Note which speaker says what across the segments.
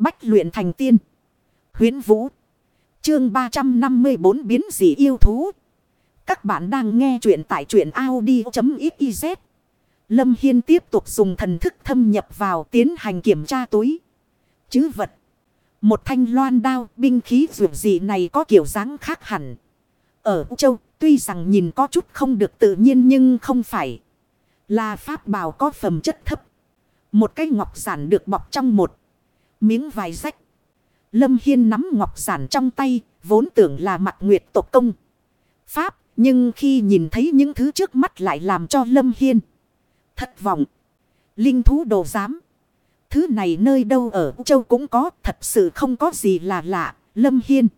Speaker 1: Bách luyện thành tiên. Huyến Vũ. Chương 354 biến dị yêu thú. Các bạn đang nghe truyện tại truyện Audi.xyz. Lâm Hiên tiếp tục dùng thần thức thâm nhập vào tiến hành kiểm tra túi. Chứ vật. Một thanh loan đao, binh khí dù gì này có kiểu dáng khác hẳn. Ở châu, tuy rằng nhìn có chút không được tự nhiên nhưng không phải. Là pháp bào có phẩm chất thấp. Một cái ngọc giản được bọc trong một miếng vải rách. Lâm Hiên nắm ngọc giản trong tay, vốn tưởng là mặt nguyệt tộc công. Pháp, nhưng khi nhìn thấy những thứ trước mắt lại làm cho Lâm Hiên thất vọng. Linh thú đồ giám. Thứ này nơi đâu ở châu cũng có, thật sự không có gì là lạ. Lâm Hiên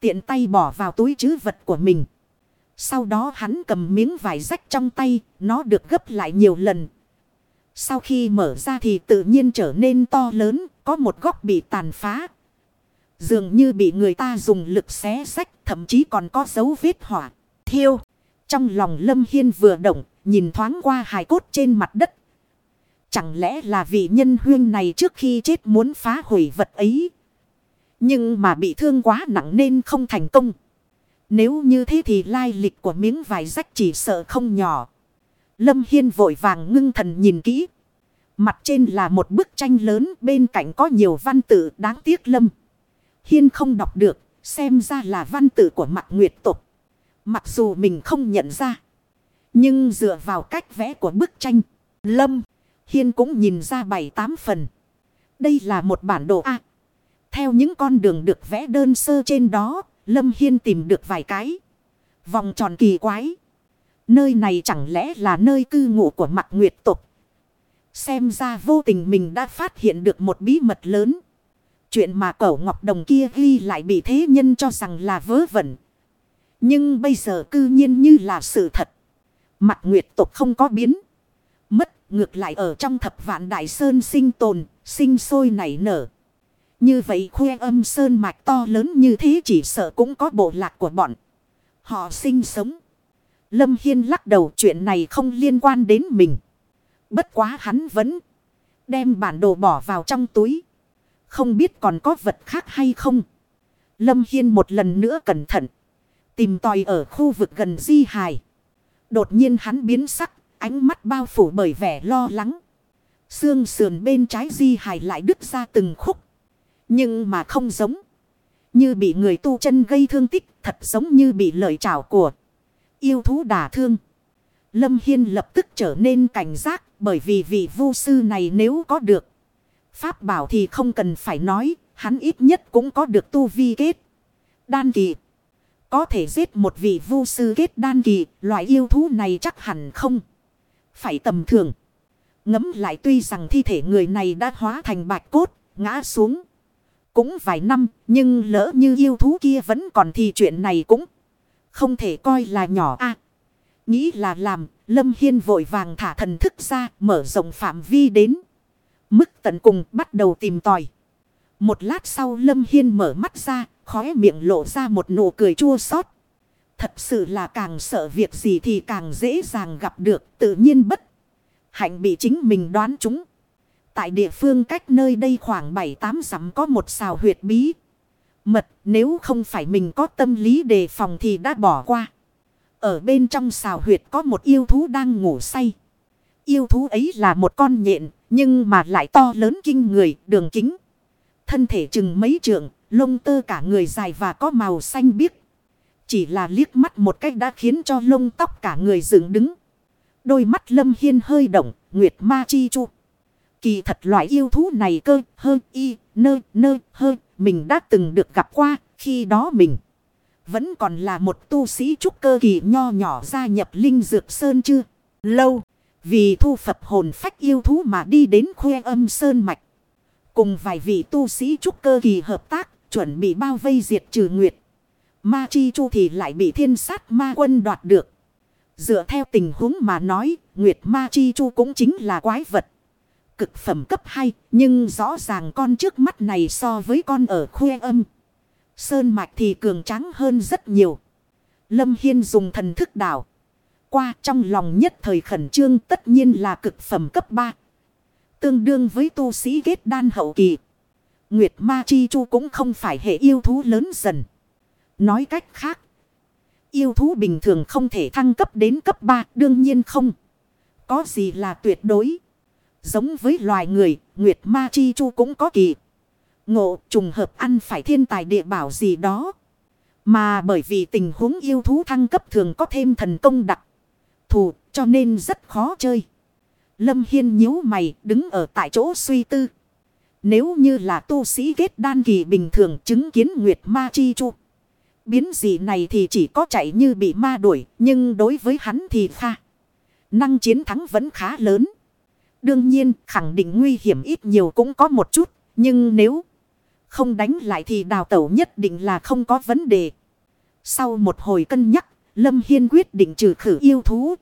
Speaker 1: tiện tay bỏ vào túi chứ vật của mình. Sau đó hắn cầm miếng vải rách trong tay, nó được gấp lại nhiều lần. Sau khi mở ra thì tự nhiên trở nên to lớn, có một góc bị tàn phá. Dường như bị người ta dùng lực xé sách, thậm chí còn có dấu vết hỏa, thiêu. Trong lòng Lâm Hiên vừa động, nhìn thoáng qua hài cốt trên mặt đất. Chẳng lẽ là vị nhân huyên này trước khi chết muốn phá hủy vật ấy. Nhưng mà bị thương quá nặng nên không thành công. Nếu như thế thì lai lịch của miếng vải rách chỉ sợ không nhỏ. Lâm Hiên vội vàng ngưng thần nhìn kỹ. Mặt trên là một bức tranh lớn bên cạnh có nhiều văn tự đáng tiếc Lâm. Hiên không đọc được, xem ra là văn tự của mặt nguyệt tục. Mặc dù mình không nhận ra. Nhưng dựa vào cách vẽ của bức tranh, Lâm Hiên cũng nhìn ra bảy tám phần. Đây là một bản đồ A. theo những con đường được vẽ đơn sơ trên đó, Lâm Hiên tìm được vài cái. Vòng tròn kỳ quái. Nơi này chẳng lẽ là nơi cư ngụ của mặt nguyệt tục. Xem ra vô tình mình đã phát hiện được một bí mật lớn. Chuyện mà cẩu ngọc đồng kia ghi lại bị thế nhân cho rằng là vớ vẩn. Nhưng bây giờ cư nhiên như là sự thật. Mặt nguyệt tục không có biến. Mất ngược lại ở trong thập vạn đại sơn sinh tồn, sinh sôi nảy nở. Như vậy khuê âm sơn mạch to lớn như thế chỉ sợ cũng có bộ lạc của bọn. Họ sinh sống. Lâm Hiên lắc đầu chuyện này không liên quan đến mình. Bất quá hắn vẫn đem bản đồ bỏ vào trong túi. Không biết còn có vật khác hay không. Lâm Hiên một lần nữa cẩn thận. Tìm tòi ở khu vực gần di Hải. Đột nhiên hắn biến sắc. Ánh mắt bao phủ bởi vẻ lo lắng. Xương sườn bên trái di Hải lại đứt ra từng khúc. Nhưng mà không giống. Như bị người tu chân gây thương tích. Thật giống như bị lợi trảo của. Yêu thú đả thương. Lâm Hiên lập tức trở nên cảnh giác. Bởi vì vị vu sư này nếu có được. Pháp bảo thì không cần phải nói. Hắn ít nhất cũng có được tu vi kết. Đan kỳ. Có thể giết một vị vu sư kết đan kỳ. Loại yêu thú này chắc hẳn không. Phải tầm thường. Ngấm lại tuy rằng thi thể người này đã hóa thành bạch cốt. Ngã xuống. Cũng vài năm. Nhưng lỡ như yêu thú kia vẫn còn thì chuyện này cũng. Không thể coi là nhỏ a Nghĩ là làm. Lâm Hiên vội vàng thả thần thức ra. Mở rộng phạm vi đến. Mức tận cùng bắt đầu tìm tòi. Một lát sau Lâm Hiên mở mắt ra, khóe miệng lộ ra một nụ cười chua xót. Thật sự là càng sợ việc gì thì càng dễ dàng gặp được, tự nhiên bất. Hạnh bị chính mình đoán chúng. Tại địa phương cách nơi đây khoảng 7-8 dặm có một xào huyệt bí. Mật nếu không phải mình có tâm lý đề phòng thì đã bỏ qua. Ở bên trong xào huyệt có một yêu thú đang ngủ say. Yêu thú ấy là một con nhện nhưng mà lại to lớn kinh người đường kính. Thân thể chừng mấy trượng lông tơ cả người dài và có màu xanh biếc. Chỉ là liếc mắt một cách đã khiến cho lông tóc cả người dựng đứng. Đôi mắt lâm hiên hơi động, nguyệt ma chi chu. Kỳ thật loại yêu thú này cơ, hơi y, nơ, nơ, hơi, mình đã từng được gặp qua, khi đó mình. Vẫn còn là một tu sĩ trúc cơ kỳ nho nhỏ gia nhập linh dược sơn chưa? Lâu, vì thu phập hồn phách yêu thú mà đi đến khuê âm sơn mạch. Cùng vài vị tu sĩ trúc cơ kỳ hợp tác, chuẩn bị bao vây diệt trừ nguyệt. Ma chi chu thì lại bị thiên sát ma quân đoạt được. Dựa theo tình huống mà nói, Nguyệt Ma Chi Chu cũng chính là quái vật. Cực phẩm cấp 2, nhưng rõ ràng con trước mắt này so với con ở khuê âm. Sơn mạch thì cường tráng hơn rất nhiều. Lâm Hiên dùng thần thức đảo. Qua trong lòng nhất thời khẩn trương tất nhiên là cực phẩm cấp 3. Tương đương với tu sĩ kết đan hậu kỳ. Nguyệt Ma Chi Chu cũng không phải hệ yêu thú lớn dần. Nói cách khác. Yêu thú bình thường không thể thăng cấp đến cấp 3 đương nhiên không. Có gì là tuyệt đối. Giống với loài người, Nguyệt Ma Chi Chu cũng có kỳ. Ngộ, trùng hợp ăn phải thiên tài địa bảo gì đó. Mà bởi vì tình huống yêu thú thăng cấp thường có thêm thần công đặc thù, cho nên rất khó chơi. Lâm Hiên nhíu mày, đứng ở tại chỗ suy tư. Nếu như là tu sĩ kết đan kỳ bình thường chứng kiến Nguyệt Ma Chi Chu. Biến gì này thì chỉ có chạy như bị ma đuổi. Nhưng đối với hắn thì pha. Năng chiến thắng vẫn khá lớn. Đương nhiên, khẳng định nguy hiểm ít nhiều cũng có một chút. Nhưng nếu không đánh lại thì đào tẩu nhất định là không có vấn đề. Sau một hồi cân nhắc, Lâm Hiên quyết định trừ khử yêu thú.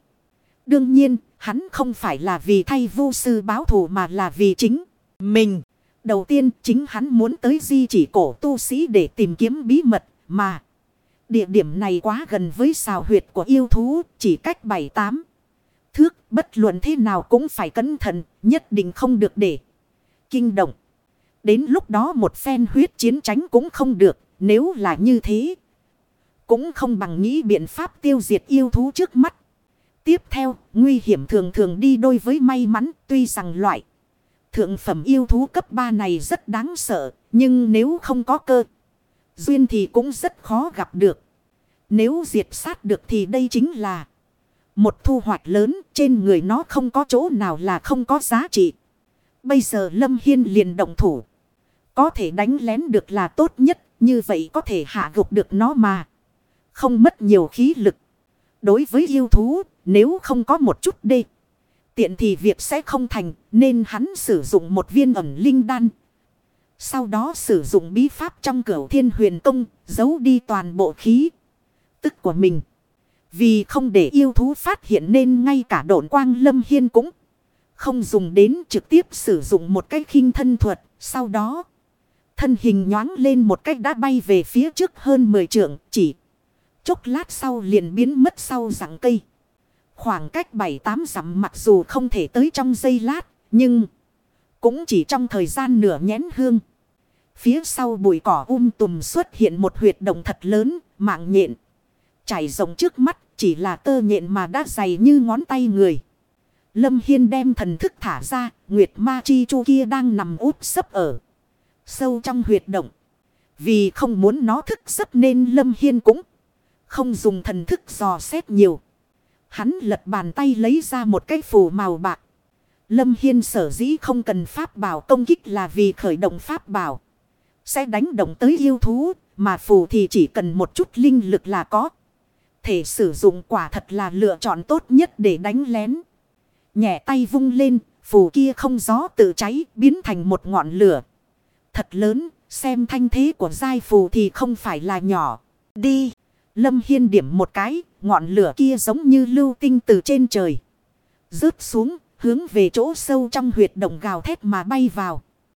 Speaker 1: Đương nhiên, hắn không phải là vì thay vu sư báo thù mà là vì chính mình. Đầu tiên chính hắn muốn tới di chỉ cổ tu sĩ để tìm kiếm bí mật mà. Địa điểm này quá gần với xào huyệt của yêu thú chỉ cách 7-8 thước. Bất luận thế nào cũng phải cẩn thận nhất định không được để kinh động. Đến lúc đó một phen huyết chiến tránh cũng không được nếu là như thế. Cũng không bằng nghĩ biện pháp tiêu diệt yêu thú trước mắt. Tiếp theo, nguy hiểm thường thường đi đôi với may mắn tuy rằng loại. Thượng phẩm yêu thú cấp 3 này rất đáng sợ, nhưng nếu không có cơ, duyên thì cũng rất khó gặp được. Nếu diệt sát được thì đây chính là một thu hoạch lớn trên người nó không có chỗ nào là không có giá trị. Bây giờ Lâm Hiên liền động thủ. Có thể đánh lén được là tốt nhất, như vậy có thể hạ gục được nó mà. Không mất nhiều khí lực. Đối với yêu thú, nếu không có một chút đê. Tiện thì việc sẽ không thành nên hắn sử dụng một viên ẩm linh đan. Sau đó sử dụng bí pháp trong cửa thiên huyền công giấu đi toàn bộ khí tức của mình. Vì không để yêu thú phát hiện nên ngay cả độn quang lâm hiên cũng không dùng đến trực tiếp sử dụng một cái khinh thân thuật. Sau đó thân hình nhoáng lên một cách đã bay về phía trước hơn 10 trượng chỉ. Chốc lát sau liền biến mất sau rặng cây. Khoảng cách 7-8 dặm mặc dù không thể tới trong giây lát, nhưng cũng chỉ trong thời gian nửa nhén hương. Phía sau bụi cỏ um tùm xuất hiện một huyệt động thật lớn, mạng nhện. Chảy rộng trước mắt chỉ là tơ nhện mà đã dày như ngón tay người. Lâm Hiên đem thần thức thả ra, Nguyệt Ma Chi Chu kia đang nằm úp sấp ở. Sâu trong huyệt động. Vì không muốn nó thức giấc nên Lâm Hiên cũng không dùng thần thức dò xét nhiều. Hắn lật bàn tay lấy ra một cái phù màu bạc. Lâm Hiên sở dĩ không cần pháp bảo công kích là vì khởi động pháp bảo. Sẽ đánh động tới yêu thú, mà phù thì chỉ cần một chút linh lực là có. Thể sử dụng quả thật là lựa chọn tốt nhất để đánh lén. Nhẹ tay vung lên, phù kia không gió tự cháy, biến thành một ngọn lửa. Thật lớn, xem thanh thế của giai phù thì không phải là nhỏ. Đi! Lâm Hiên điểm một cái, ngọn lửa kia giống như lưu tinh từ trên trời. Rớt xuống, hướng về chỗ sâu trong huyệt động gào thét mà bay vào.